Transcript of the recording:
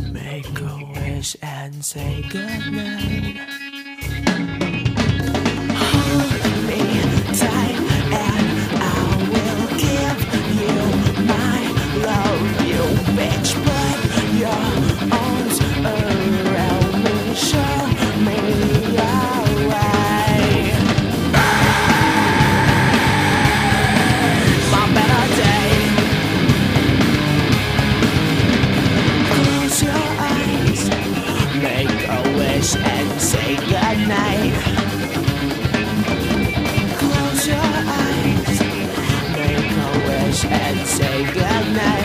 Make a wish and say goodnight. A and say goodnight. Close your eyes, make a wish and say goodnight.